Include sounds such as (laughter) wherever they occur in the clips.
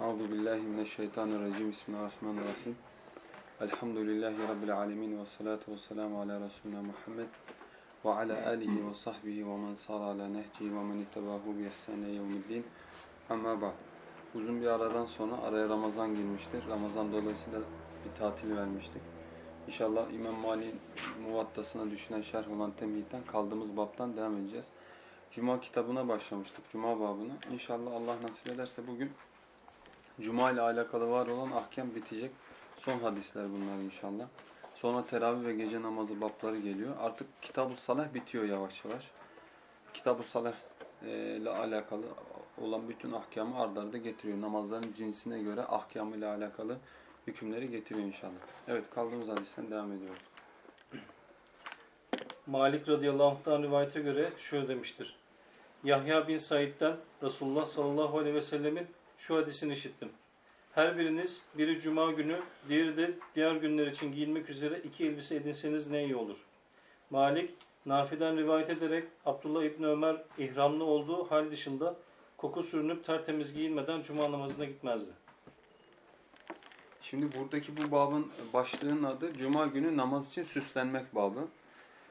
Euzu billahi mineşşeytanirracim. Bismillahirrahmanirrahim. Elhamdülillahi rabbil alamin ve salatu vesselamu ala resulina Muhammed ve ala alihi ve sahbihi ve men sara ala nehcihi ve men ittabahu bi ihsani yevmiddin. Amma ba'd. Uzun bir aradan sonra araya Ramazan girmiştir. Ramazan dolayısıyla bir tatil vermiştik. İnşallah İmam Mali'nin muvattasına düşünen şerh olan temhitten kaldığımız babtan devam edeceğiz. Cuma kitabına başlamıştık. Cuma babına. İnşallah Allah nasip ederse bugün Cuma ile alakalı var olan ahkam bitecek. Son hadisler bunlar inşallah. Sonra teravih ve gece namazı babları geliyor. Artık Kitab-ı Salah bitiyor yavaş yavaş. Kitab-ı Salah e, ile alakalı olan bütün ahkamı ard arda getiriyor. Namazların cinsine göre ahkamı ile alakalı hükümleri getiriyor inşallah. Evet kaldığımız hadisten devam ediyoruz. Malik radıyallahu anh'tan rivayete göre şöyle demiştir. Yahya bin Said'den Resulullah sallallahu aleyhi ve sellemin şu hadisini işittim. Her biriniz biri cuma günü, diğeri de diğer günler için giyinmek üzere iki elbise edinseniz ne iyi olur. Malik, Nafi'den rivayet ederek Abdullah İbni Ömer ihramlı olduğu hal dışında koku sürünüp tertemiz giyinmeden cuma namazına gitmezdi. Şimdi buradaki bu babın başlığının adı Cuma günü namaz için süslenmek babı.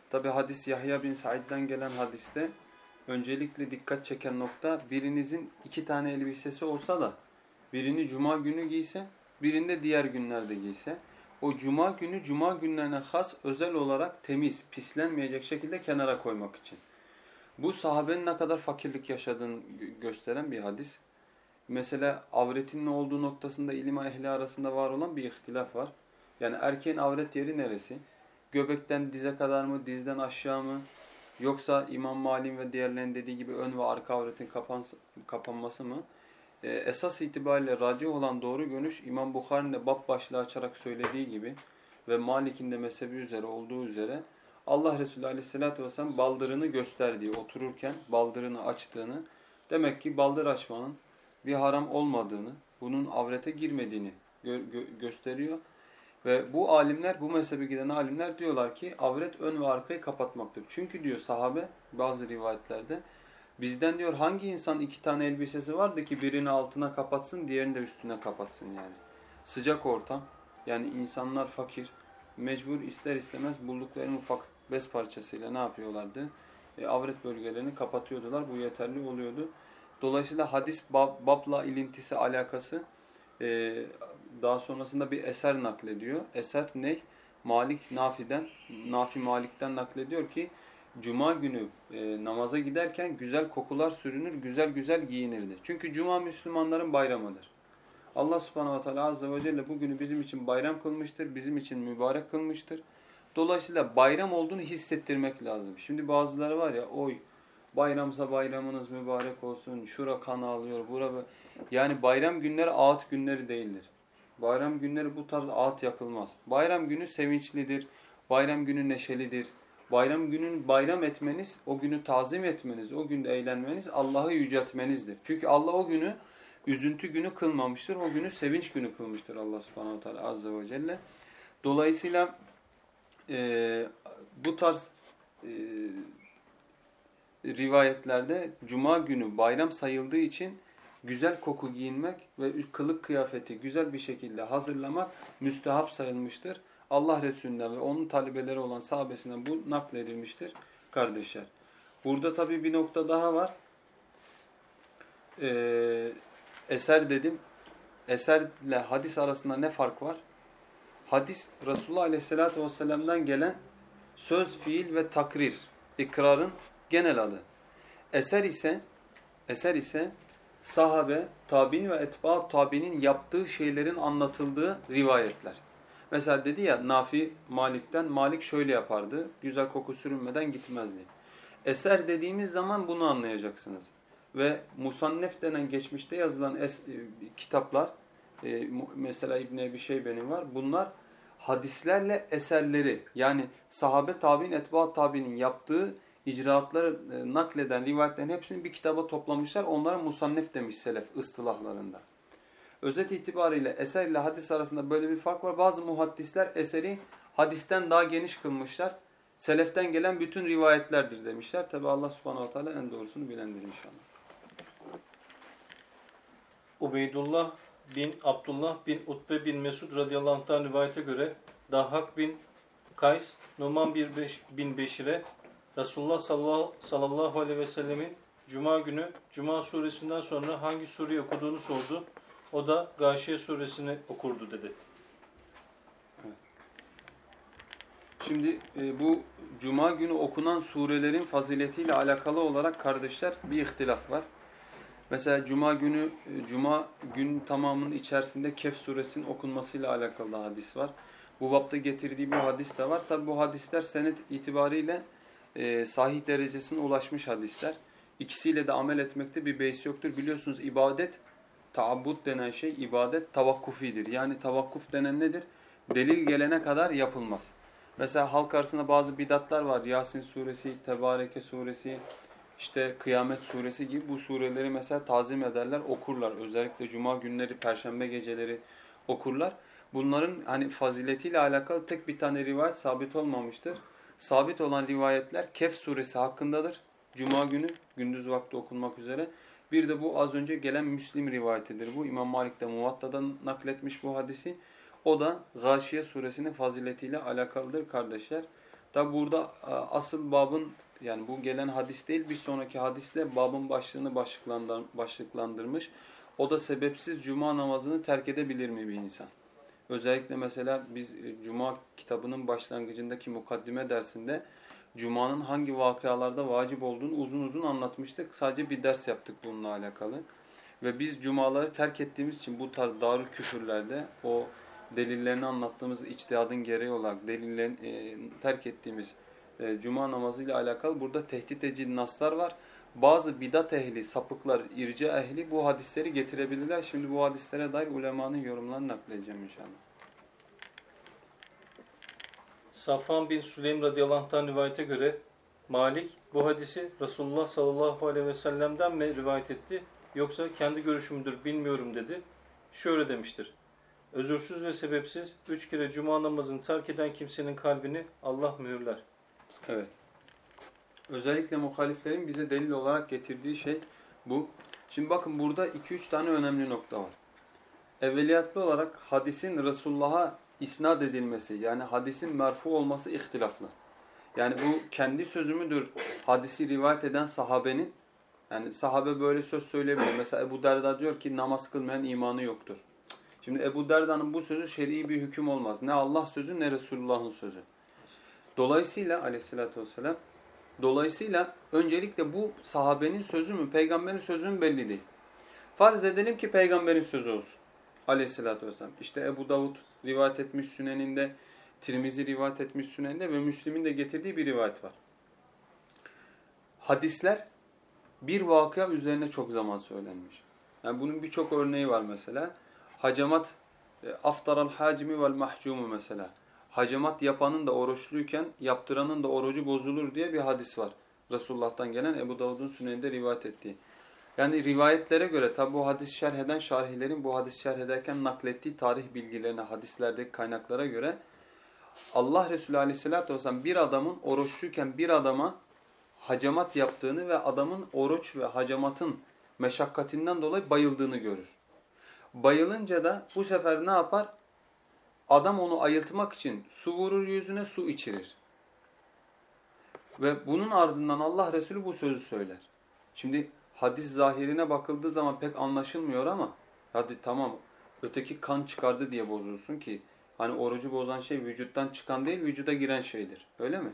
Tabi hadis Yahya bin Said'den gelen hadiste öncelikle dikkat çeken nokta birinizin iki tane elbisesi olsa da birini cuma günü giyse, birinde diğer günlerde giyse. O cuma günü cuma günlerine has özel olarak temiz, pislenmeyecek şekilde kenara koymak için. Bu sahabenin ne kadar fakirlik yaşadığını gösteren bir hadis. Mesela avretin ne olduğu noktasında ilim ehli arasında var olan bir ihtilaf var. Yani erkeğin avret yeri neresi? Göbekten dize kadar mı, dizden aşağı mı? Yoksa İmam Malim ve diğerlerinin dediği gibi ön ve arka avretin kapanması mı? Ee, esas itibariyle racih olan doğru görüş İmam Bukhari'nin de bab başlığı açarak söylediği gibi ve Malik'in de mezhebi üzere olduğu üzere Allah Resulü Aleyhisselatü Vesselam baldırını gösterdiği, otururken baldırını açtığını, demek ki baldır açmanın bir haram olmadığını, bunun avrete girmediğini gö gö gösteriyor. Ve bu alimler, bu mezhebe giden alimler diyorlar ki avret ön ve arkayı kapatmaktır. Çünkü diyor sahabe bazı rivayetlerde bizden diyor hangi insan iki tane elbisesi vardı ki birini altına kapatsın diğerini de üstüne kapatsın yani. Sıcak ortam yani insanlar fakir mecbur ister istemez buldukları ufak bez parçasıyla ne yapıyorlardı? E, avret bölgelerini kapatıyordular. Bu yeterli oluyordu. Dolayısıyla hadis bab, babla ilintisi alakası e, daha sonrasında bir eser naklediyor. Eser ne? Malik Nafi'den, Nafi Malik'ten naklediyor ki Cuma günü e, namaza giderken güzel kokular sürünür, güzel güzel giyinirdi. Çünkü Cuma Müslümanların bayramıdır. Allah subhanahu wa ta'ala azze ve celle bugünü bizim için bayram kılmıştır, bizim için mübarek kılmıştır. Dolayısıyla bayram olduğunu hissettirmek lazım. Şimdi bazıları var ya, oy bayramsa bayramınız mübarek olsun, şura kan ağlıyor, bura... Yani bayram günleri ağıt günleri değildir. Bayram günleri bu tarz ağıt yakılmaz. Bayram günü sevinçlidir, bayram günü neşelidir. Bayram günün bayram etmeniz, o günü tazim etmeniz, o günde eğlenmeniz Allah'ı yüceltmenizdir. Çünkü Allah o günü üzüntü günü kılmamıştır. O günü sevinç günü kılmıştır Allah subhanahu teala azze ve celle. Dolayısıyla e, bu tarz e, rivayetlerde cuma günü bayram sayıldığı için güzel koku giyinmek ve kılık kıyafeti güzel bir şekilde hazırlamak müstehap sayılmıştır. Allah Resulü'nden ve onun talebeleri olan sahabesinden bu nakledilmiştir kardeşler. Burada tabi bir nokta daha var. Ee, eser dedim. Eserle hadis arasında ne fark var? Hadis Resulullah Aleyhisselatü Vesselam'dan gelen söz, fiil ve takrir, ikrarın genel adı. Eser ise eser ise sahabe, tabi'in ve etba tabi'nin yaptığı şeylerin anlatıldığı rivayetler. Mesela dedi ya Nafi Malik'ten Malik şöyle yapardı. Güzel koku sürünmeden gitmezdi. Eser dediğimiz zaman bunu anlayacaksınız. Ve Musannef denen geçmişte yazılan es, e, kitaplar e, mesela İbn Ebi Şeybe'nin var. Bunlar hadislerle eserleri yani sahabe tabi'in, etbaat tabi'nin yaptığı icraatları e, nakleden rivayetlerin hepsini bir kitaba toplamışlar. Onlara musannef demiş selef ıstılahlarında. Özet itibariyle eser ile hadis arasında böyle bir fark var. Bazı muhaddisler eseri hadisten daha geniş kılmışlar. Seleften gelen bütün rivayetlerdir demişler. Tabi Allah subhanahu teala en doğrusunu bilendir inşallah. Ubeydullah bin Abdullah bin Utbe bin Mesud radıyallahu anh'tan rivayete göre Dahhak bin Kays Numan bin Beşir'e Resulullah sallallahu, aleyhi ve sellemin Cuma günü Cuma suresinden sonra hangi sureyi okuduğunu sordu. O da Gâşiye suresini okurdu dedi. Şimdi e, bu Cuma günü okunan surelerin faziletiyle alakalı olarak kardeşler bir ihtilaf var. Mesela Cuma günü, e, Cuma gün tamamının içerisinde Kehf suresinin okunmasıyla alakalı hadis var. Bu bapta getirdiği bir hadis de var. Tabi bu hadisler senet itibariyle e, sahih derecesine ulaşmış hadisler. İkisiyle de amel etmekte bir beis yoktur. Biliyorsunuz ibadet, taabbut denen şey ibadet tavakkufidir. Yani tavakkuf denen nedir? Delil gelene kadar yapılmaz. Mesela halk arasında bazı bidatlar var. Yasin suresi, Tebareke suresi, işte Kıyamet suresi gibi bu sureleri mesela tazim ederler, okurlar. Özellikle cuma günleri, perşembe geceleri okurlar. Bunların hani faziletiyle alakalı tek bir tane rivayet sabit olmamıştır. Sabit olan rivayetler Kehf suresi hakkındadır. Cuma günü gündüz vakti okunmak üzere. Bir de bu az önce gelen Müslim rivayetidir. Bu İmam Malik de Muvatta'dan nakletmiş bu hadisi. O da Gâşiye suresinin faziletiyle alakalıdır kardeşler. Tabi burada e, asıl babın yani bu gelen hadis değil bir sonraki hadisle babın başlığını başlıklandır, başlıklandırmış. O da sebepsiz cuma namazını terk edebilir mi bir insan? Özellikle mesela biz e, cuma kitabının başlangıcındaki mukaddime dersinde cumanın hangi vakıalarda vacip olduğunu uzun uzun anlatmıştık. Sadece bir ders yaptık bununla alakalı. Ve biz cumaları terk ettiğimiz için bu tarz darül küfürlerde o delillerini anlattığımız içtihadın gereği olarak delillerin e, terk ettiğimiz e, cuma namazıyla alakalı burada tehdit edici naslar var. Bazı bidat ehli, sapıklar, irce ehli bu hadisleri getirebilirler. Şimdi bu hadislere dair ulemanın yorumlarını nakledeceğim inşallah. Safvan bin Süleym radıyallahu rivayete göre Malik bu hadisi Resulullah sallallahu aleyhi ve sellem'den mi rivayet etti yoksa kendi görüşümüdür bilmiyorum dedi. Şöyle demiştir. Özürsüz ve sebepsiz üç kere cuma namazını terk eden kimsenin kalbini Allah mühürler. Evet. Özellikle muhaliflerin bize delil olarak getirdiği şey bu. Şimdi bakın burada 2-3 tane önemli nokta var. Evveliyatlı olarak hadisin Resulullah'a isnat edilmesi yani hadisin merfu olması ihtilaflı. Yani bu kendi sözü müdür hadisi rivayet eden sahabenin? Yani sahabe böyle söz söyleyebilir. Mesela Ebu Derda diyor ki namaz kılmayan imanı yoktur. Şimdi Ebu Derda'nın bu sözü şer'i bir hüküm olmaz. Ne Allah sözü ne Resulullah'ın sözü. Dolayısıyla aleyhissalatü vesselam dolayısıyla öncelikle bu sahabenin sözü mü peygamberin sözü mü belli değil. Farz edelim ki peygamberin sözü olsun. Aleyhissalatü vesselam. İşte Ebu Davud rivayet etmiş Sünen'inde, Tirmizi rivayet etmiş Sünen'inde ve Müslim'in de getirdiği bir rivayet var. Hadisler bir vakıa üzerine çok zaman söylenmiş. Yani bunun birçok örneği var mesela. Hacamat, e, aftaral hacimi vel mahcumu mesela. Hacamat yapanın da oruçluyken yaptıranın da orucu bozulur diye bir hadis var. Resulullah'tan gelen Ebu Davud'un Sünen'inde rivayet ettiği. Yani rivayetlere göre tabi bu hadis şerh eden şarihilerin bu hadis şerh ederken naklettiği tarih bilgilerine, hadislerdeki kaynaklara göre Allah Resulü Aleyhisselatü Vesselam bir adamın oruçluyken bir adama hacamat yaptığını ve adamın oruç ve hacamatın meşakkatinden dolayı bayıldığını görür. Bayılınca da bu sefer ne yapar? Adam onu ayıltmak için su vurur yüzüne su içirir. Ve bunun ardından Allah Resulü bu sözü söyler. Şimdi hadis zahirine bakıldığı zaman pek anlaşılmıyor ama hadi tamam öteki kan çıkardı diye bozulsun ki hani orucu bozan şey vücuttan çıkan değil vücuda giren şeydir. Öyle mi?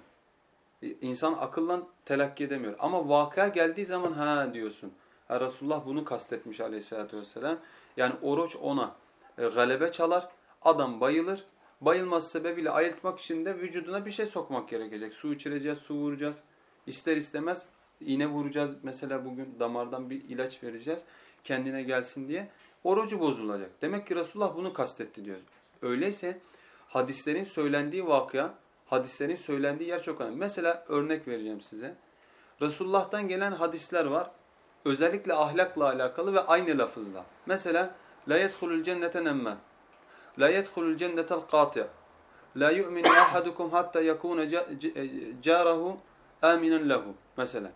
İnsan akıllan telakki edemiyor. Ama vakıa geldiği zaman ha diyorsun. Ha, Resulullah bunu kastetmiş aleyhissalatü vesselam. Yani oruç ona e, galebe çalar. Adam bayılır. Bayılması sebebiyle ayıltmak için de vücuduna bir şey sokmak gerekecek. Su içireceğiz, su vuracağız. İster istemez iğne vuracağız. Mesela bugün damardan bir ilaç vereceğiz. Kendine gelsin diye. Orucu bozulacak. Demek ki Resulullah bunu kastetti diyor. Öyleyse hadislerin söylendiği vakıa, hadislerin söylendiği yer çok önemli. Mesela örnek vereceğim size. Resulullah'tan gelen hadisler var. Özellikle ahlakla alakalı ve aynı lafızla. Mesela la yedhulul cennete nemme. La yedhulul cennetel qati'. La yu'minu ahadukum hatta yakuna carahu aminen lehu. Mesela.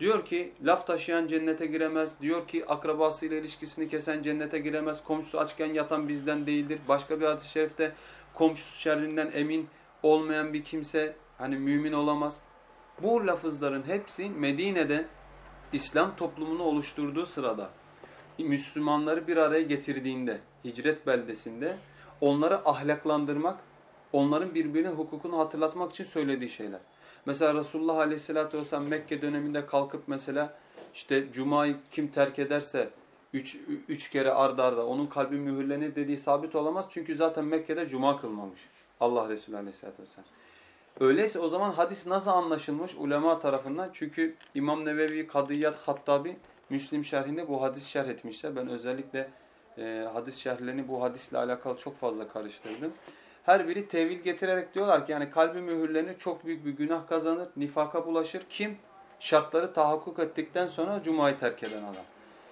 Diyor ki laf taşıyan cennete giremez. Diyor ki akrabasıyla ilişkisini kesen cennete giremez. Komşusu açken yatan bizden değildir. Başka bir hadis-i şerifte komşusu şerrinden emin olmayan bir kimse hani mümin olamaz. Bu lafızların hepsi Medine'de İslam toplumunu oluşturduğu sırada Müslümanları bir araya getirdiğinde hicret beldesinde onları ahlaklandırmak, onların birbirine hukukunu hatırlatmak için söylediği şeyler. Mesela Resulullah Aleyhisselatü Vesselam Mekke döneminde kalkıp mesela işte Cuma'yı kim terk ederse üç, üç kere ardarda arda onun kalbi mühürlenir dediği sabit olamaz. Çünkü zaten Mekke'de Cuma kılmamış Allah Resulü Aleyhisselatü Vesselam. Öyleyse o zaman hadis nasıl anlaşılmış ulema tarafından? Çünkü İmam Nevevi, Kadiyat, Hattabi Müslim şerhinde bu hadis şerh etmişler. Ben özellikle e, hadis şerhlerini bu hadisle alakalı çok fazla karıştırdım. Her biri tevil getirerek diyorlar ki yani kalbi mühürlenir, çok büyük bir günah kazanır, nifaka bulaşır. Kim? Şartları tahakkuk ettikten sonra Cuma'yı terk eden adam.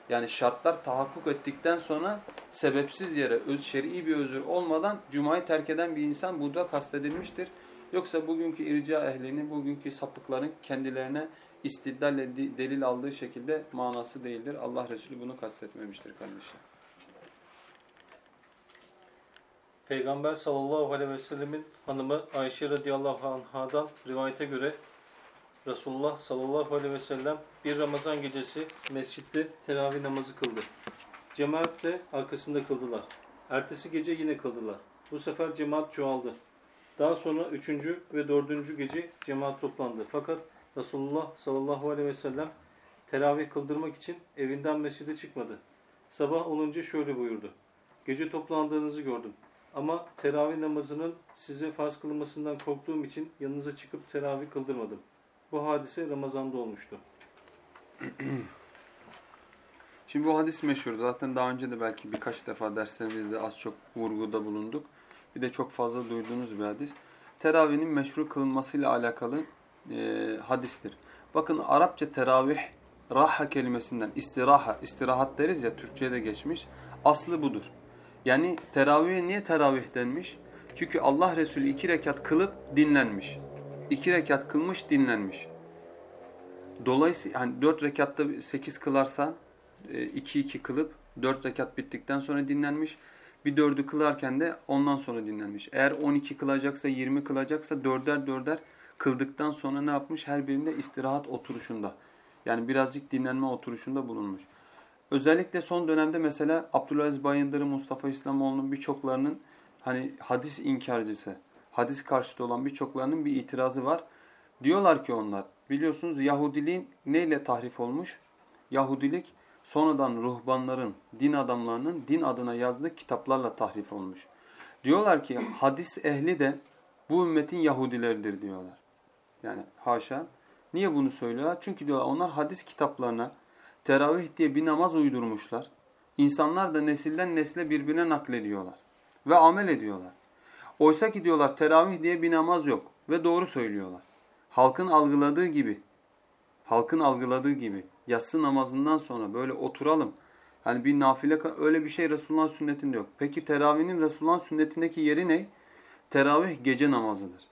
Yani şartlar tahakkuk ettikten sonra sebepsiz yere öz şer'i bir özür olmadan Cuma'yı terk eden bir insan burada kastedilmiştir. Yoksa bugünkü irca ehlinin, bugünkü sapıkların kendilerine istiddalle delil aldığı şekilde manası değildir. Allah Resulü bunu kastetmemiştir kardeşler. Peygamber sallallahu aleyhi ve sellemin hanımı Ayşe radıyallahu anhadan rivayete göre Resulullah sallallahu aleyhi ve sellem bir Ramazan gecesi mescitte teravih namazı kıldı. Cemaat de arkasında kıldılar. Ertesi gece yine kıldılar. Bu sefer cemaat çoğaldı. Daha sonra üçüncü ve dördüncü gece cemaat toplandı. Fakat Resulullah sallallahu aleyhi ve sellem teravih kıldırmak için evinden mescide çıkmadı. Sabah olunca şöyle buyurdu. Gece toplandığınızı gördüm. Ama teravih namazının size farz kılınmasından korktuğum için yanınıza çıkıp teravih kıldırmadım. Bu hadise Ramazan'da olmuştu. (clears throat) Şimdi bu hadis meşhur. Zaten daha önce de belki birkaç defa derslerimizde az çok vurguda bulunduk. Bir de çok fazla duyduğunuz bir hadis. Teravihinin meşru kılınmasıyla alakalı e, hadistir. Bakın Arapça teravih raha kelimesinden istiraha, istirahat deriz ya Türkçe'de geçmiş. Aslı budur. Yani teravihe niye teravih denmiş? Çünkü Allah Resulü iki rekat kılıp dinlenmiş. İki rekat kılmış dinlenmiş. Dolayısıyla hani dört rekatta sekiz kılarsa e, iki iki kılıp dört rekat bittikten sonra dinlenmiş. Bir dördü kılarken de ondan sonra dinlenmiş. Eğer on iki kılacaksa yirmi kılacaksa dörder dörder kıldıktan sonra ne yapmış? Her birinde istirahat oturuşunda. Yani birazcık dinlenme oturuşunda bulunmuş. Özellikle son dönemde mesela Abdülaziz Bayındır'ın, Mustafa İslamoğlu'nun birçoklarının hani hadis inkarcısı, hadis karşıtı olan birçoklarının bir itirazı var. Diyorlar ki onlar, biliyorsunuz Yahudiliğin neyle tahrif olmuş? Yahudilik sonradan ruhbanların, din adamlarının din adına yazdığı kitaplarla tahrif olmuş. Diyorlar ki hadis ehli de bu ümmetin Yahudileridir diyorlar. Yani haşa. Niye bunu söylüyorlar? Çünkü diyorlar onlar hadis kitaplarına teravih diye bir namaz uydurmuşlar. İnsanlar da nesilden nesle birbirine naklediyorlar. Ve amel ediyorlar. Oysa ki diyorlar teravih diye bir namaz yok. Ve doğru söylüyorlar. Halkın algıladığı gibi, halkın algıladığı gibi yatsı namazından sonra böyle oturalım. Hani bir nafile öyle bir şey Resulullah'ın sünnetinde yok. Peki teravihinin Resulullah'ın sünnetindeki yeri ne? Teravih gece namazıdır.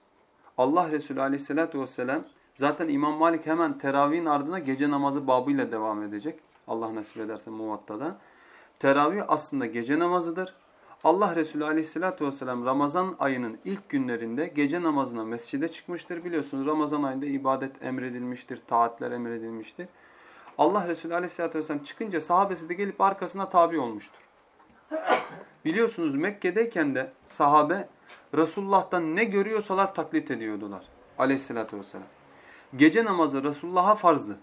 Allah Resulü aleyhissalatü vesselam zaten İmam Malik hemen teravihin ardına gece namazı babıyla devam edecek. Allah nasip ederse muvattada. Teravih aslında gece namazıdır. Allah Resulü aleyhissalatü vesselam Ramazan ayının ilk günlerinde gece namazına mescide çıkmıştır. Biliyorsunuz Ramazan ayında ibadet emredilmiştir, taatler emredilmiştir. Allah Resulü aleyhissalatü vesselam çıkınca sahabesi de gelip arkasına tabi olmuştur. Biliyorsunuz Mekke'deyken de sahabe Resulullah'tan ne görüyorsalar taklit ediyordular. Aleyhissalatü vesselam. Gece namazı Resulullah'a farzdı.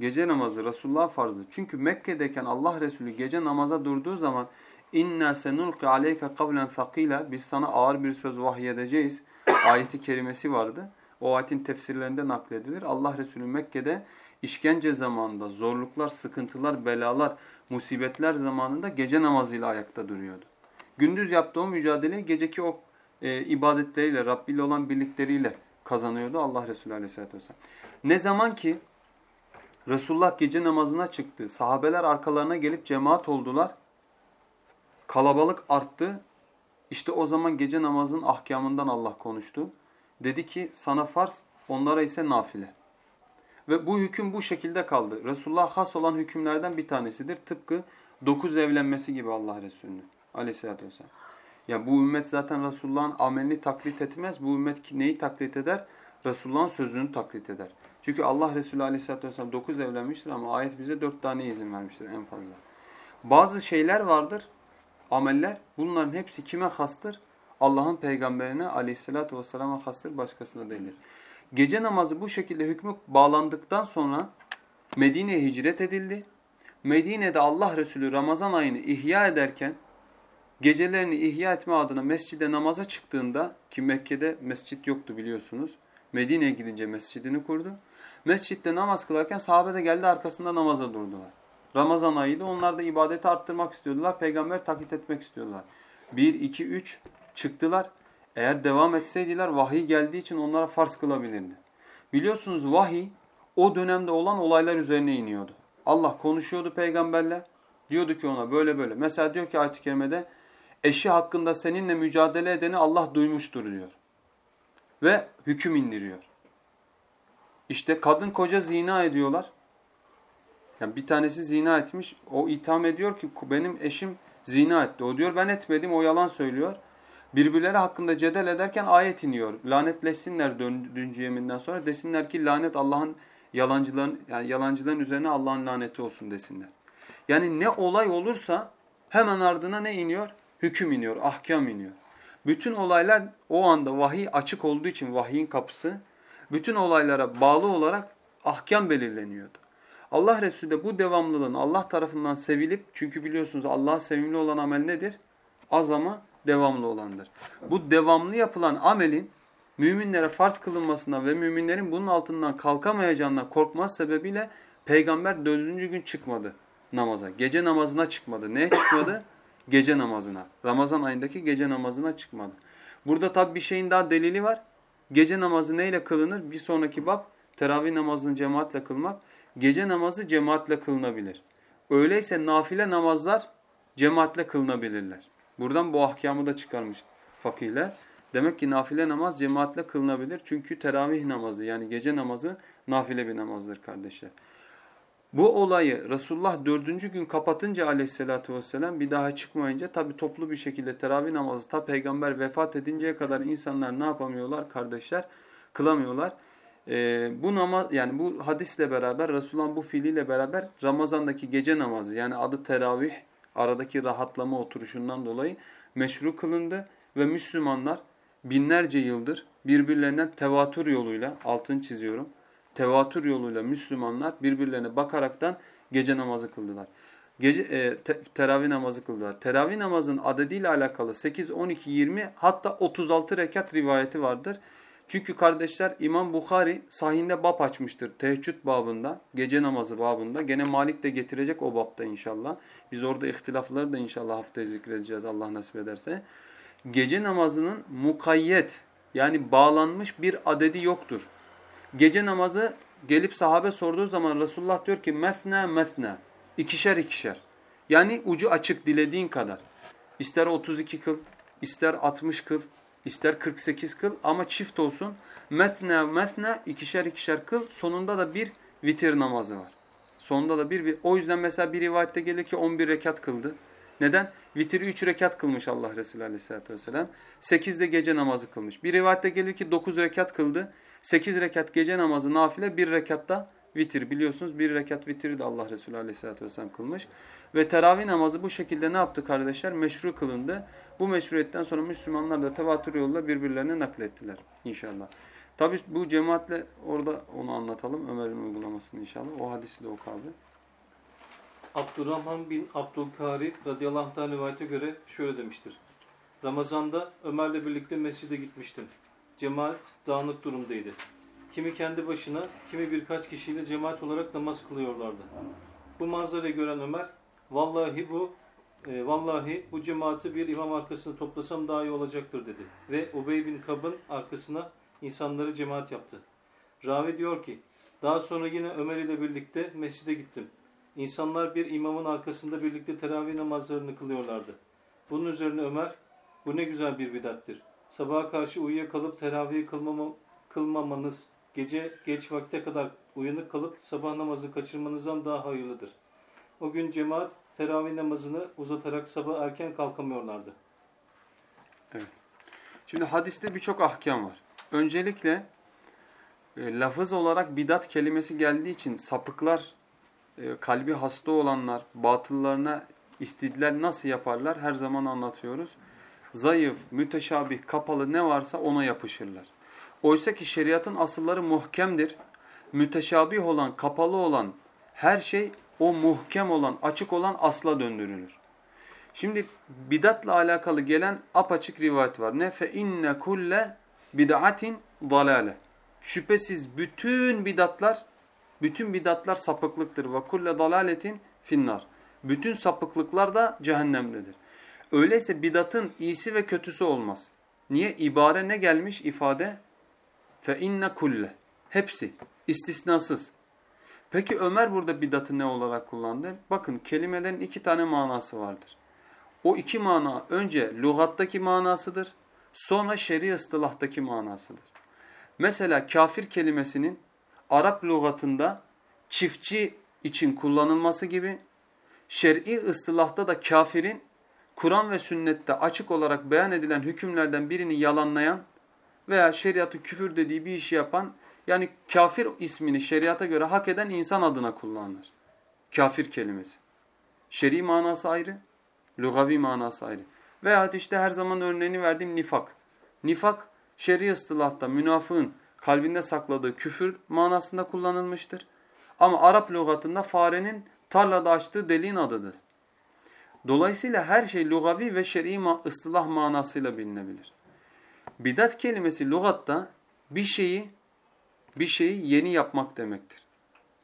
Gece namazı Resulullah'a farzdı. Çünkü Mekke'deyken Allah Resulü gece namaza durduğu zaman inna senulqi aleyke kavlen thaqila biz sana ağır bir söz vahyedeceğiz. (coughs) Ayeti kerimesi vardı. O ayetin tefsirlerinde nakledilir. Allah Resulü Mekke'de işkence zamanında zorluklar, sıkıntılar, belalar, musibetler zamanında gece namazıyla ayakta duruyordu. Gündüz yaptığı o mücadeleyi geceki o e, ibadetleriyle, Rabbi ile olan birlikleriyle kazanıyordu Allah Resulü Aleyhisselatü Vesselam. Ne zaman ki Resulullah gece namazına çıktı, sahabeler arkalarına gelip cemaat oldular, kalabalık arttı. İşte o zaman gece namazın ahkamından Allah konuştu. Dedi ki sana farz, onlara ise nafile. Ve bu hüküm bu şekilde kaldı. Resulullah has olan hükümlerden bir tanesidir. Tıpkı dokuz evlenmesi gibi Allah Resulü'nün aleyhissalatü vesselam. Ya bu ümmet zaten Resulullah'ın amelini taklit etmez. Bu ümmet neyi taklit eder? Resulullah'ın sözünü taklit eder. Çünkü Allah Resulü aleyhissalatü vesselam dokuz evlenmiştir ama ayet bize dört tane izin vermiştir en fazla. Bazı şeyler vardır, ameller. Bunların hepsi kime hastır? Allah'ın peygamberine aleyhissalatü vesselama hastır, başkasına değildir. Gece namazı bu şekilde hükmü bağlandıktan sonra Medine'ye hicret edildi. Medine'de Allah Resulü Ramazan ayını ihya ederken gecelerini ihya etme adına mescide namaza çıktığında ki Mekke'de mescit yoktu biliyorsunuz. Medine'ye gidince mescidini kurdu. Mescitte namaz kılarken sahabe de geldi arkasında namaza durdular. Ramazan ayıydı. Onlar da ibadeti arttırmak istiyordular. Peygamber taklit etmek istiyordular. 1, 2, 3 çıktılar. Eğer devam etseydiler vahiy geldiği için onlara farz kılabilirdi. Biliyorsunuz vahiy o dönemde olan olaylar üzerine iniyordu. Allah konuşuyordu peygamberle. Diyordu ki ona böyle böyle. Mesela diyor ki ayet-i kerimede eşi hakkında seninle mücadele edeni Allah duymuştur diyor. Ve hüküm indiriyor. İşte kadın koca zina ediyorlar. Yani bir tanesi zina etmiş. O itham ediyor ki benim eşim zina etti. O diyor ben etmedim. O yalan söylüyor. Birbirleri hakkında cedel ederken ayet iniyor. Lanetleşsinler dördüncü yeminden sonra. Desinler ki lanet Allah'ın yalancıların yani yalancıların üzerine Allah'ın laneti olsun desinler. Yani ne olay olursa hemen ardına ne iniyor? Hüküm iniyor, ahkam iniyor. Bütün olaylar o anda vahiy açık olduğu için vahyin kapısı bütün olaylara bağlı olarak ahkam belirleniyordu. Allah Resulü de bu devamlılığın Allah tarafından sevilip çünkü biliyorsunuz Allah'a sevimli olan amel nedir? Az ama devamlı olandır. Bu devamlı yapılan amelin müminlere farz kılınmasına ve müminlerin bunun altından kalkamayacağına korkmaz sebebiyle peygamber dördüncü gün çıkmadı namaza. Gece namazına çıkmadı. Neye çıkmadı? Gece namazına. Ramazan ayındaki gece namazına çıkmadı. Burada tabi bir şeyin daha delili var. Gece namazı neyle kılınır? Bir sonraki bab teravih namazını cemaatle kılmak. Gece namazı cemaatle kılınabilir. Öyleyse nafile namazlar cemaatle kılınabilirler. Buradan bu ahkamı da çıkarmış fakihler. Demek ki nafile namaz cemaatle kılınabilir. Çünkü teravih namazı yani gece namazı nafile bir namazdır kardeşler. Bu olayı Resulullah dördüncü gün kapatınca aleyhissalatü vesselam bir daha çıkmayınca tabi toplu bir şekilde teravih namazı ta peygamber vefat edinceye kadar insanlar ne yapamıyorlar kardeşler? Kılamıyorlar. Ee, bu namaz yani bu hadisle beraber Resulullah'ın bu fiiliyle beraber Ramazan'daki gece namazı yani adı teravih aradaki rahatlama oturuşundan dolayı meşru kılındı ve Müslümanlar binlerce yıldır birbirlerinden tevatür yoluyla altını çiziyorum tevatür yoluyla Müslümanlar birbirlerine bakaraktan gece namazı kıldılar. Gece e, te, teravih namazı kıldılar. Teravih namazın adediyle alakalı 8, 12, 20 hatta 36 rekat rivayeti vardır. Çünkü kardeşler İmam Bukhari sahinde bab açmıştır. Teheccüd babında, gece namazı babında. Gene Malik de getirecek o babda inşallah. Biz orada ihtilafları da inşallah haftaya zikredeceğiz Allah nasip ederse. Gece namazının mukayyet yani bağlanmış bir adedi yoktur. Gece namazı gelip sahabe sorduğu zaman Resulullah diyor ki methne methne. ikişer ikişer. Yani ucu açık dilediğin kadar. İster 32 kıl, ister 60 kıl, ister 48 kıl ama çift olsun. Methne methne ikişer ikişer kıl. Sonunda da bir vitir namazı var. Sonunda da bir, o yüzden mesela bir rivayette gelir ki 11 rekat kıldı. Neden? Vitiri 3 rekat kılmış Allah Resulü Aleyhisselatü Vesselam. 8 de gece namazı kılmış. Bir rivayette gelir ki 9 rekat kıldı. 8 rekat gece namazı nafile, 1 rekatta vitir. Biliyorsunuz 1 rekat vitiri de Allah Resulü Aleyhisselatü Vesselam kılmış. Ve teravih namazı bu şekilde ne yaptı kardeşler? Meşru kılındı. Bu meşruiyetten sonra Müslümanlar da tevatür yoluyla birbirlerine naklettiler inşallah. Tabi bu cemaatle orada onu anlatalım. Ömer'in uygulamasını inşallah. O hadisi de oku abi. Abdurrahman bin Abdülkari radıyallahu anh rivayete göre şöyle demiştir. Ramazanda Ömer'le birlikte mescide gitmiştim. Cemaat dağınık durumdaydı. Kimi kendi başına, kimi birkaç kişiyle cemaat olarak namaz kılıyorlardı. Bu manzarayı gören Ömer, vallahi bu e, vallahi bu cemaati bir imam arkasına toplasam daha iyi olacaktır dedi. Ve Ubey bin Kab'ın arkasına insanları cemaat yaptı. Ravi diyor ki, daha sonra yine Ömer ile birlikte mescide gittim. İnsanlar bir imamın arkasında birlikte teravih namazlarını kılıyorlardı. Bunun üzerine Ömer, bu ne güzel bir bidattir. Sabaha karşı uyuyakalıp teravihi kılmama, kılmamanız, gece geç vakte kadar uyanık kalıp sabah namazı kaçırmanızdan daha hayırlıdır. O gün cemaat teravih namazını uzatarak sabah erken kalkamıyorlardı. Şimdi hadiste birçok ahkam var. Öncelikle e, lafız olarak bidat kelimesi geldiği için sapıklar, e, kalbi hasta olanlar, batıllarına istidlal nasıl yaparlar her zaman anlatıyoruz. Zayıf, müteşabih, kapalı ne varsa ona yapışırlar. Oysa ki şeriatın asılları muhkemdir. Müteşabih olan, kapalı olan her şey o muhkem olan, açık olan asla döndürülür. Şimdi bidatla alakalı gelen apaçık rivayet var. Ne fe inne kulle bid'atin dalale. Şüphesiz bütün bidatlar bütün bidatlar sapıklıktır ve kulle dalaletin finnar. Bütün sapıklıklar da cehennemdedir. Öyleyse bidatın iyisi ve kötüsü olmaz. Niye? İbare ne gelmiş ifade? Fe inne kulle. Hepsi. istisnasız. Peki Ömer burada bidatı ne olarak kullandı? Bakın kelimelerin iki tane manası vardır. O iki mana önce lügattaki manasıdır, sonra şer'i ıstılahtaki manasıdır. Mesela kafir kelimesinin Arap lügatında çiftçi için kullanılması gibi şer'i ıstılahta da kafirin Kur'an ve sünnette açık olarak beyan edilen hükümlerden birini yalanlayan veya şeriatı küfür dediği bir işi yapan yani kafir ismini şeriata göre hak eden insan adına kullanılır. Kafir kelimesi. Şer'i manası ayrı, Lugavi manası ayrı. Veyahut işte her zaman örneğini verdiğim nifak. Nifak şer'i ıstılahta münafığın kalbinde sakladığı küfür manasında kullanılmıştır. Ama Arap lügatında farenin tarlada açtığı deliğin adıdır. Dolayısıyla her şey lugavi ve şer'i ıstılah manasıyla bilinebilir. Bidat kelimesi lügatta bir şeyi bir şeyi yeni yapmak demektir.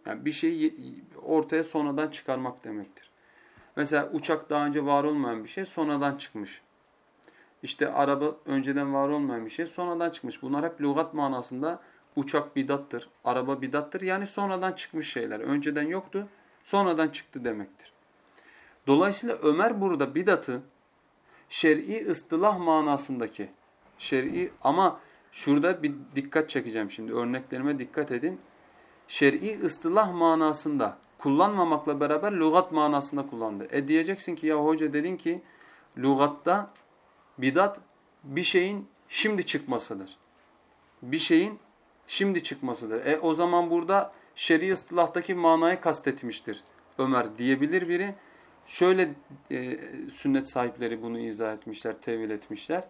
Yani bir şeyi ortaya sonradan çıkarmak demektir. Mesela uçak daha önce var olmayan bir şey sonradan çıkmış. İşte araba önceden var olmayan bir şey sonradan çıkmış. Bunlar hep lügat manasında uçak bidattır, araba bidattır. Yani sonradan çıkmış şeyler. Önceden yoktu, sonradan çıktı demektir. Dolayısıyla Ömer burada bidatı şer'i ıstılah manasındaki şer'i ama şurada bir dikkat çekeceğim şimdi örneklerime dikkat edin. Şer'i ıstılah manasında kullanmamakla beraber lügat manasında kullandı. E diyeceksin ki ya hoca dedin ki lügatta bidat bir şeyin şimdi çıkmasıdır. Bir şeyin şimdi çıkmasıdır. E o zaman burada şer'i ıstılahtaki manayı kastetmiştir Ömer diyebilir biri. Şöyle e, sünnet sahipleri bunu izah etmişler, tevil etmişler.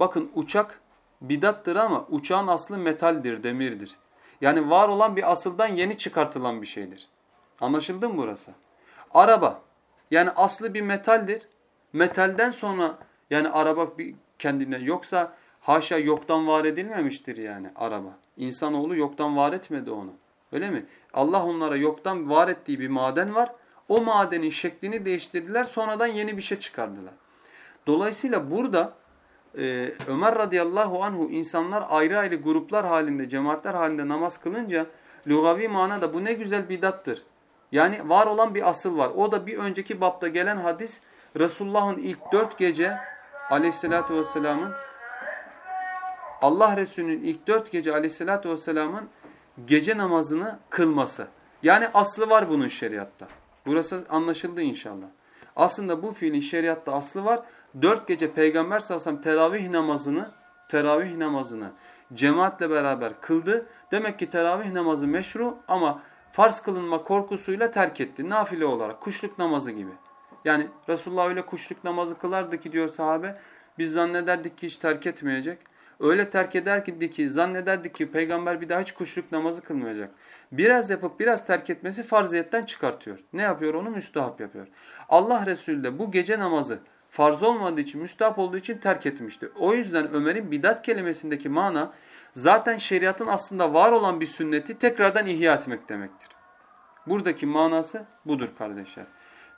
Bakın uçak bidattır ama uçağın aslı metaldir, demirdir. Yani var olan bir asıldan yeni çıkartılan bir şeydir. Anlaşıldı mı burası? Araba yani aslı bir metaldir. Metalden sonra yani araba bir kendine yoksa haşa yoktan var edilmemiştir yani araba. İnsanoğlu yoktan var etmedi onu. Öyle mi? Allah onlara yoktan var ettiği bir maden var. O madenin şeklini değiştirdiler sonradan yeni bir şey çıkardılar. Dolayısıyla burada e, Ömer radıyallahu anhu insanlar ayrı ayrı gruplar halinde, cemaatler halinde namaz kılınca lugavi manada bu ne güzel bidattır. Yani var olan bir asıl var. O da bir önceki bapta gelen hadis Resulullah'ın ilk dört gece aleyhissalatü vesselamın Allah Resulü'nün ilk dört gece aleyhissalatü vesselamın gece namazını kılması. Yani aslı var bunun şeriatta. Burası anlaşıldı inşallah. Aslında bu fiilin şeriatta aslı var. Dört gece Peygamber sallallahu teravih namazını, teravih namazını cemaatle beraber kıldı. Demek ki teravih namazı meşru ama farz kılınma korkusuyla terk etti. Nafile olarak kuşluk namazı gibi. Yani Resulullah öyle kuşluk namazı kılardı ki diyor sahabe biz zannederdik ki hiç terk etmeyecek. Öyle terk ederdi ki zannederdik ki peygamber bir daha hiç kuşluk namazı kılmayacak. Biraz yapıp biraz terk etmesi farziyetten çıkartıyor. Ne yapıyor onu? Müstahap yapıyor. Allah Resulü de bu gece namazı farz olmadığı için, müstahap olduğu için terk etmişti. O yüzden Ömer'in bidat kelimesindeki mana zaten şeriatın aslında var olan bir sünneti tekrardan ihya etmek demektir. Buradaki manası budur kardeşler.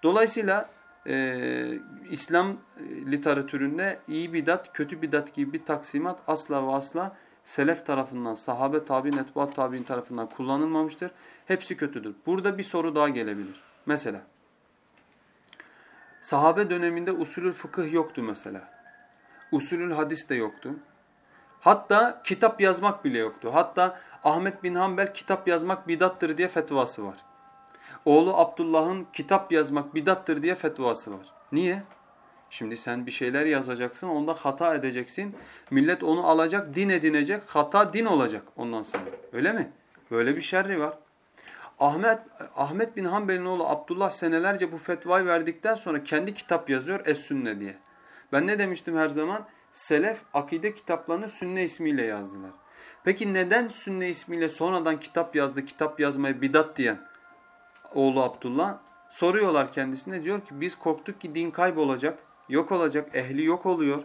Dolayısıyla e, İslam literatüründe iyi bidat, kötü bidat gibi bir taksimat asla ve asla selef tarafından, sahabe tabi'in, etbaat tabi'in tarafından kullanılmamıştır. Hepsi kötüdür. Burada bir soru daha gelebilir. Mesela sahabe döneminde usulül fıkıh yoktu mesela. Usulül hadis de yoktu. Hatta kitap yazmak bile yoktu. Hatta Ahmet bin Hanbel kitap yazmak bidattır diye fetvası var. Oğlu Abdullah'ın kitap yazmak bidattır diye fetvası var. Niye? Şimdi sen bir şeyler yazacaksın, onda hata edeceksin. Millet onu alacak, din edinecek, hata din olacak ondan sonra. Öyle mi? Böyle bir şerri var. Ahmet Ahmet bin Hanbel'in oğlu Abdullah senelerce bu fetvayı verdikten sonra kendi kitap yazıyor Es-Sünne diye. Ben ne demiştim her zaman? Selef akide kitaplarını Sünne ismiyle yazdılar. Peki neden Sünne ismiyle sonradan kitap yazdı, kitap yazmaya bidat diyen oğlu Abdullah? Soruyorlar kendisine diyor ki biz korktuk ki din kaybolacak, yok olacak, ehli yok oluyor.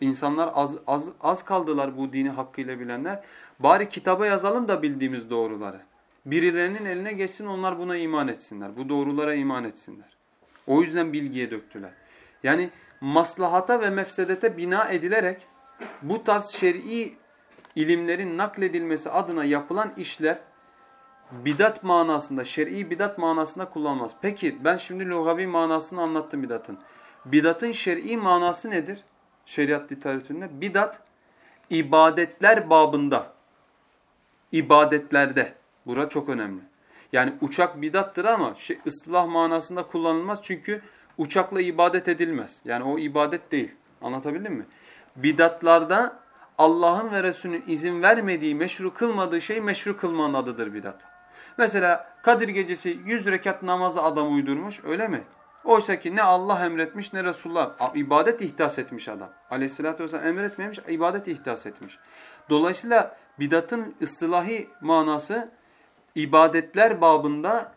İnsanlar az, az, az kaldılar bu dini hakkıyla bilenler. Bari kitaba yazalım da bildiğimiz doğruları. Birilerinin eline geçsin onlar buna iman etsinler. Bu doğrulara iman etsinler. O yüzden bilgiye döktüler. Yani maslahata ve mefsedete bina edilerek bu tarz şer'i ilimlerin nakledilmesi adına yapılan işler bidat manasında, şer'i bidat manasında kullanmaz. Peki ben şimdi lugavi manasını anlattım bidatın. Bidatın şer'i manası nedir? Şeriat literatüründe. Bidat ibadetler babında, ibadetlerde. Bura çok önemli. Yani uçak bidattır ama şey, ıslah manasında kullanılmaz çünkü uçakla ibadet edilmez. Yani o ibadet değil. Anlatabildim mi? Bidatlarda Allah'ın ve Resulünün izin vermediği, meşru kılmadığı şey meşru kılmanın adıdır bidat. Mesela Kadir gecesi 100 rekat namazı adam uydurmuş öyle mi? Oysa ki ne Allah emretmiş ne Resulullah. ibadet ihdas etmiş adam. Aleyhissalatü vesselam emretmemiş, ibadet ihdas etmiş. Dolayısıyla bidatın ıstılahi manası ibadetler babında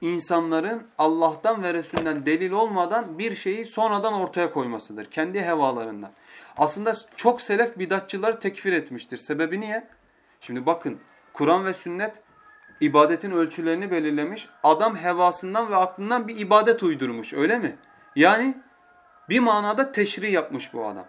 insanların Allah'tan ve Resulünden delil olmadan bir şeyi sonradan ortaya koymasıdır. Kendi hevalarından. Aslında çok selef bidatçıları tekfir etmiştir. Sebebi niye? Şimdi bakın Kur'an ve sünnet ibadetin ölçülerini belirlemiş. Adam hevasından ve aklından bir ibadet uydurmuş öyle mi? Yani bir manada teşri yapmış bu adam.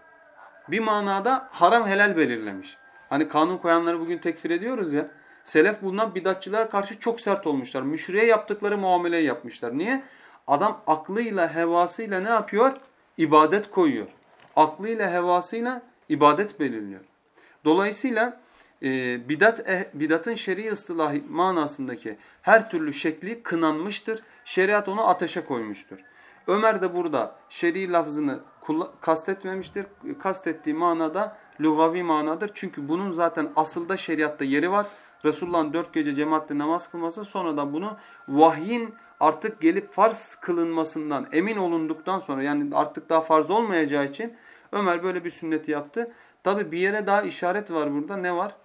Bir manada haram helal belirlemiş. Hani kanun koyanları bugün tekfir ediyoruz ya. Selef bundan bidatçılara karşı çok sert olmuşlar. Müşriye yaptıkları muameleyi yapmışlar. Niye? Adam aklıyla, hevasıyla ne yapıyor? İbadet koyuyor. Aklıyla, hevasıyla ibadet belirliyor. Dolayısıyla e, bidat eh, bidatın şer'i ıstılahı manasındaki her türlü şekli kınanmıştır. Şeriat onu ateşe koymuştur. Ömer de burada şer'i lafzını kastetmemiştir. Kastettiği manada lugavi manadır. Çünkü bunun zaten asılda şeriatta yeri var. Resulullah'ın dört gece cemaatle namaz kılması sonradan bunu vahyin artık gelip farz kılınmasından emin olunduktan sonra yani artık daha farz olmayacağı için Ömer böyle bir sünneti yaptı. Tabi bir yere daha işaret var burada. Ne var?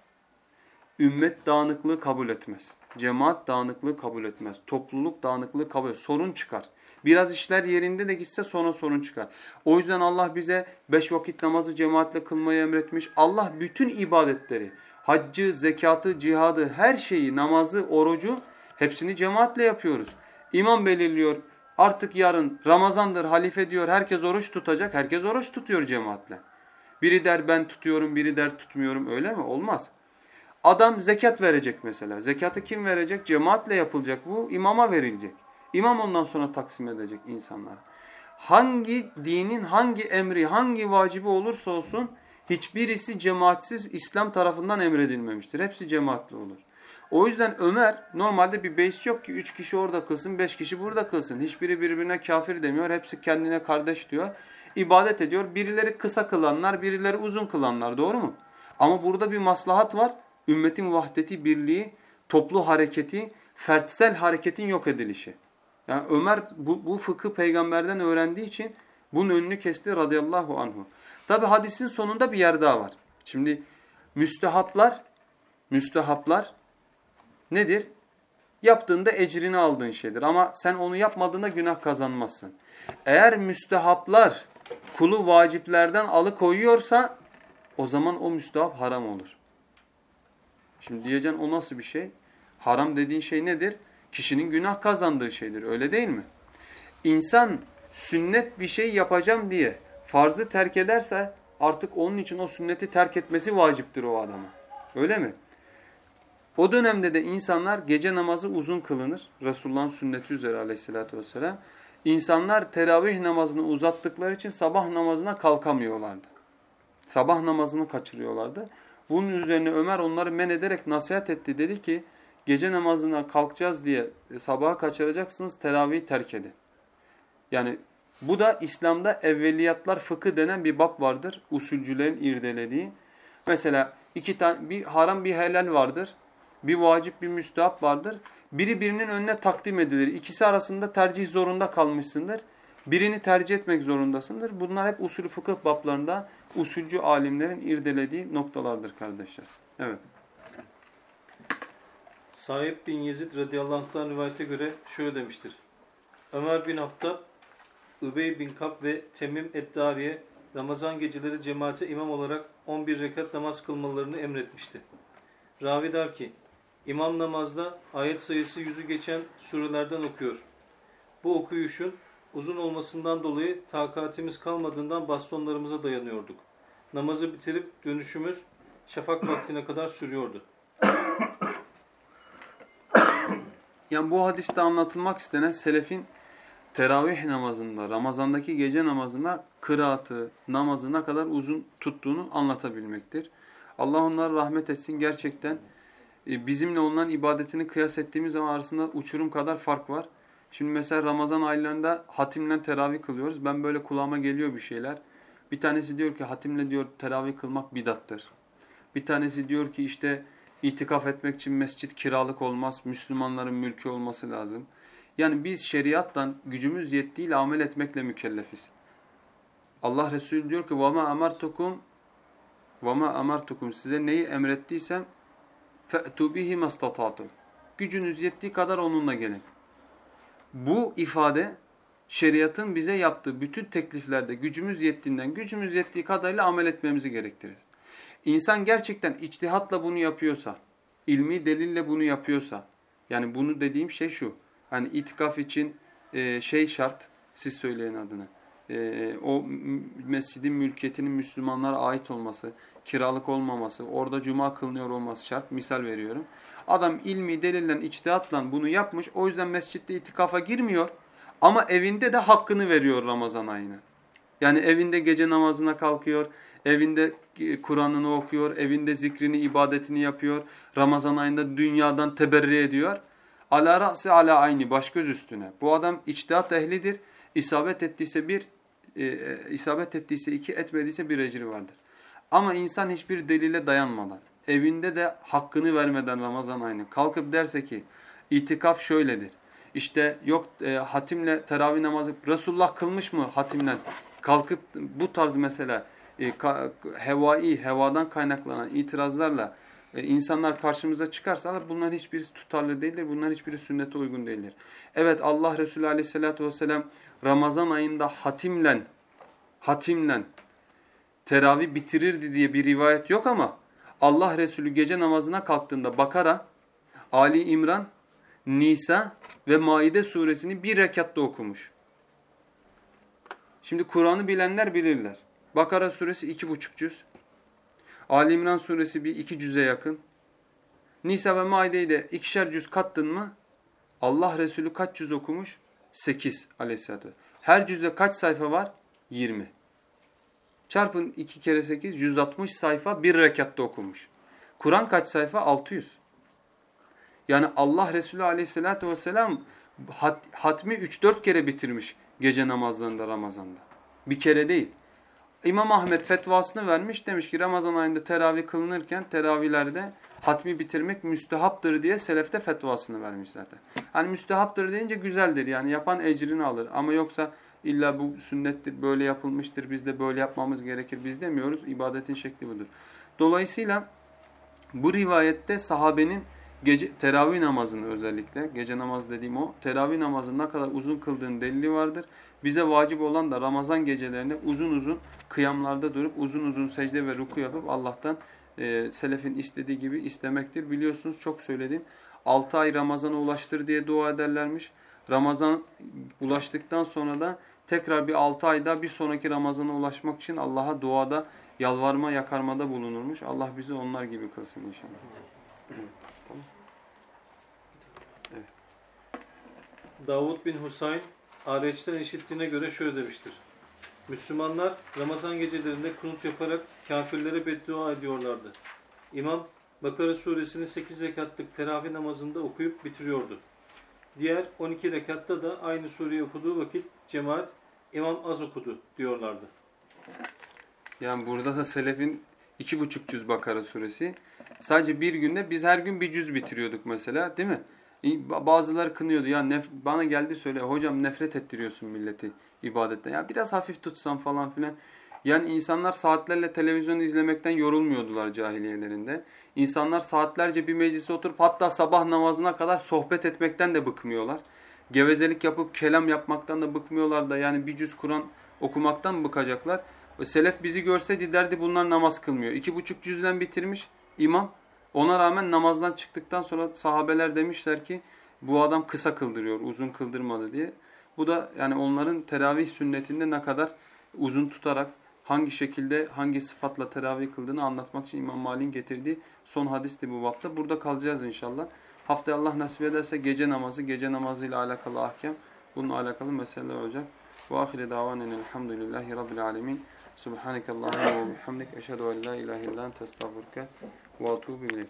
Ümmet dağınıklığı kabul etmez. Cemaat dağınıklığı kabul etmez. Topluluk dağınıklığı kabul etmez. Sorun çıkar. Biraz işler yerinde de gitse sonra sorun çıkar. O yüzden Allah bize beş vakit namazı cemaatle kılmayı emretmiş. Allah bütün ibadetleri, haccı, zekatı, cihadı, her şeyi, namazı, orucu hepsini cemaatle yapıyoruz. İmam belirliyor. Artık yarın Ramazandır, halife diyor herkes oruç tutacak. Herkes oruç tutuyor cemaatle. Biri der ben tutuyorum, biri der tutmuyorum öyle mi? Olmaz. Adam zekat verecek mesela. Zekatı kim verecek? Cemaatle yapılacak bu. imama verilecek. İmam ondan sonra taksim edecek insanlara. Hangi dinin hangi emri, hangi vacibi olursa olsun hiçbirisi cemaatsiz İslam tarafından emredilmemiştir. Hepsi cemaatli olur. O yüzden Ömer normalde bir beys yok ki üç kişi orada kılsın, beş kişi burada kılsın. Hiçbiri birbirine kafir demiyor. Hepsi kendine kardeş diyor. İbadet ediyor. Birileri kısa kılanlar, birileri uzun kılanlar. Doğru mu? Ama burada bir maslahat var. Ümmetin vahdeti, birliği, toplu hareketi, fertsel hareketin yok edilişi. Yani Ömer bu, bu fıkı peygamberden öğrendiği için bunun önünü kesti radıyallahu anhu. Tabi hadisin sonunda bir yer daha var. Şimdi müstehaplar, müstehaplar nedir? Yaptığında ecrini aldığın şeydir ama sen onu yapmadığında günah kazanmazsın. Eğer müstehaplar kulu vaciplerden alıkoyuyorsa o zaman o müstehap haram olur. Şimdi diyeceksin o nasıl bir şey? Haram dediğin şey nedir? Kişinin günah kazandığı şeydir öyle değil mi? İnsan sünnet bir şey yapacağım diye farzı terk ederse artık onun için o sünneti terk etmesi vaciptir o adama. Öyle mi? O dönemde de insanlar gece namazı uzun kılınır. Resulullah'ın sünneti üzere aleyhissalatü vesselam. İnsanlar teravih namazını uzattıkları için sabah namazına kalkamıyorlardı. Sabah namazını kaçırıyorlardı. Bunun üzerine Ömer onları men ederek nasihat etti. Dedi ki gece namazına kalkacağız diye sabaha kaçıracaksınız teravihi terk edin. Yani bu da İslam'da evveliyatlar fıkı denen bir bab vardır. Usulcülerin irdelediği. Mesela iki tane bir haram bir helal vardır. Bir vacip bir müstehap vardır. Biri birinin önüne takdim edilir. İkisi arasında tercih zorunda kalmışsındır. Birini tercih etmek zorundasındır. Bunlar hep usul fıkıh bablarında usulcü alimlerin irdelediği noktalardır kardeşler. Evet. Sahip bin Yezid radıyallahu anh'tan rivayete göre şöyle demiştir. Ömer bin Hattab, Übey bin Kap ve Temim Eddari'ye Ramazan geceleri cemaate imam olarak 11 rekat namaz kılmalarını emretmişti. Ravi der ki, İmam namazda ayet sayısı yüzü geçen surelerden okuyor. Bu okuyuşun uzun olmasından dolayı takatimiz kalmadığından bastonlarımıza dayanıyorduk. Namazı bitirip dönüşümüz şafak (coughs) vaktine kadar sürüyordu. Yani bu hadiste anlatılmak istenen selefin teravih namazında, Ramazan'daki gece namazına kıraatı, namazı ne kadar uzun tuttuğunu anlatabilmektir. Allah onlara rahmet etsin gerçekten e, bizimle onların ibadetini kıyas ettiğimiz zaman arasında uçurum kadar fark var. Şimdi mesela Ramazan aylarında hatimle teravih kılıyoruz. Ben böyle kulağıma geliyor bir şeyler. Bir tanesi diyor ki hatimle diyor teravih kılmak bidattır. Bir tanesi diyor ki işte itikaf etmek için mescit kiralık olmaz. Müslümanların mülkü olması lazım. Yani biz şeriattan gücümüz yettiğiyle amel etmekle mükellefiz. Allah Resulü diyor ki وَمَا أَمَرْتُكُمْ وَمَا أَمَرْتُكُمْ Size neyi emrettiysem فَأْتُوا بِهِ مَسْتَطَعْتُمْ Gücünüz yettiği kadar onunla gelin. Bu ifade şeriatın bize yaptığı bütün tekliflerde gücümüz yettiğinden gücümüz yettiği kadarıyla amel etmemizi gerektirir. İnsan gerçekten içtihatla bunu yapıyorsa, ilmi delille bunu yapıyorsa, yani bunu dediğim şey şu, hani itikaf için e, şey şart, siz söyleyin adını, e, o mescidin mülkiyetinin Müslümanlara ait olması, kiralık olmaması, orada cuma kılınıyor olması şart, misal veriyorum. Adam ilmi delillen, içtihatla bunu yapmış, o yüzden mescitte itikafa girmiyor ama evinde de hakkını veriyor Ramazan ayına. Yani evinde gece namazına kalkıyor, evinde Kur'an'ını okuyor, evinde zikrini, ibadetini yapıyor. Ramazan ayında dünyadan teberri ediyor. Ala ra'si ala ayni, baş göz üstüne. Bu adam içtihat ehlidir. İsabet ettiyse bir, e, e, isabet ettiyse iki, etmediyse bir ecri vardır. Ama insan hiçbir delile dayanmadan, evinde de hakkını vermeden Ramazan ayını kalkıp derse ki itikaf şöyledir. İşte yok e, hatimle teravih namazı Resulullah kılmış mı hatimle? Kalkıp bu tarz mesela e, ka, hevai, hevadan kaynaklanan itirazlarla e, insanlar karşımıza çıkarsalar bunların hiçbirisi tutarlı değildir. Bunların hiçbiri sünnete uygun değildir. Evet Allah Resulü aleyhissalatü vesselam Ramazan ayında hatimlen, hatimlen teravih bitirirdi diye bir rivayet yok ama Allah Resulü gece namazına kalktığında Bakara, Ali İmran, Nisa ve Maide suresini bir rekatta okumuş. Şimdi Kur'an'ı bilenler bilirler. Bakara suresi iki buçuk cüz. Ali İmran suresi bir iki cüze yakın. Nisa ve Maide'yi de ikişer cüz kattın mı Allah Resulü kaç cüz okumuş? Sekiz aleyhissalatü. Her cüzde kaç sayfa var? Yirmi. Çarpın iki kere sekiz, yüz altmış sayfa bir rekatta okumuş. Kur'an kaç sayfa? Altı yüz. Yani Allah Resulü aleyhissalatü vesselam hat, hatmi üç dört kere bitirmiş gece namazlarında Ramazan'da. Bir kere değil. İmam Ahmet fetvasını vermiş. Demiş ki Ramazan ayında teravih kılınırken teravihlerde hatmi bitirmek müstehaptır diye selefte fetvasını vermiş zaten. Hani müstehaptır deyince güzeldir yani yapan ecrini alır. Ama yoksa illa bu sünnettir böyle yapılmıştır biz de böyle yapmamız gerekir biz demiyoruz. İbadetin şekli budur. Dolayısıyla bu rivayette sahabenin gece teravih namazını özellikle gece namaz dediğim o teravih namazını ne kadar uzun kıldığın delili vardır. Bize vacip olan da Ramazan gecelerinde uzun uzun kıyamlarda durup uzun uzun secde ve ruku yapıp Allah'tan e, selefin istediği gibi istemektir. Biliyorsunuz çok söyledim. 6 ay Ramazan'a ulaştır diye dua ederlermiş. Ramazan ulaştıktan sonra da tekrar bir 6 ayda bir sonraki Ramazan'a ulaşmak için Allah'a duada yalvarma yakarmada bulunurmuş. Allah bizi onlar gibi kılsın inşallah. Davud bin Husayn Areç'ten işittiğine göre şöyle demiştir. Müslümanlar Ramazan gecelerinde kunut yaparak kafirlere beddua ediyorlardı. İmam Bakara suresini 8 rekatlık teravih namazında okuyup bitiriyordu. Diğer 12 rekatta da aynı sureyi okuduğu vakit cemaat imam az okudu diyorlardı. Yani burada da selefin iki buçuk cüz Bakara suresi. Sadece bir günde biz her gün bir cüz bitiriyorduk mesela değil mi? Bazıları kınıyordu ya nef bana geldi söyle hocam nefret ettiriyorsun milleti ibadetten. Ya biraz hafif tutsan falan filan. Yani insanlar saatlerle televizyon izlemekten yorulmuyordular cahiliyelerinde. İnsanlar saatlerce bir meclise oturup hatta sabah namazına kadar sohbet etmekten de bıkmıyorlar. Gevezelik yapıp kelam yapmaktan da bıkmıyorlar da yani bir cüz Kur'an okumaktan bıkacaklar. Selef bizi görseydi derdi bunlar namaz kılmıyor. İki buçuk cüzden bitirmiş imam. Ona rağmen namazdan çıktıktan sonra sahabeler demişler ki bu adam kısa kıldırıyor, uzun kıldırmadı diye. Bu da yani onların teravih sünnetinde ne kadar uzun tutarak hangi şekilde hangi sıfatla teravih kıldığını anlatmak için İmam Malik'in getirdiği son hadisti bu bapta. Burada kalacağız inşallah. Haftaya Allah nasip ederse gece namazı, gece namazıyla alakalı ahkam, bununla alakalı meseleler olacak. Ve ahire davanen elhamdülillahi rabbil alemin. Subhaneke Allahümme ve bihamdik. Eşhedü en la ilahe illa ente estağfurke ve ileyk.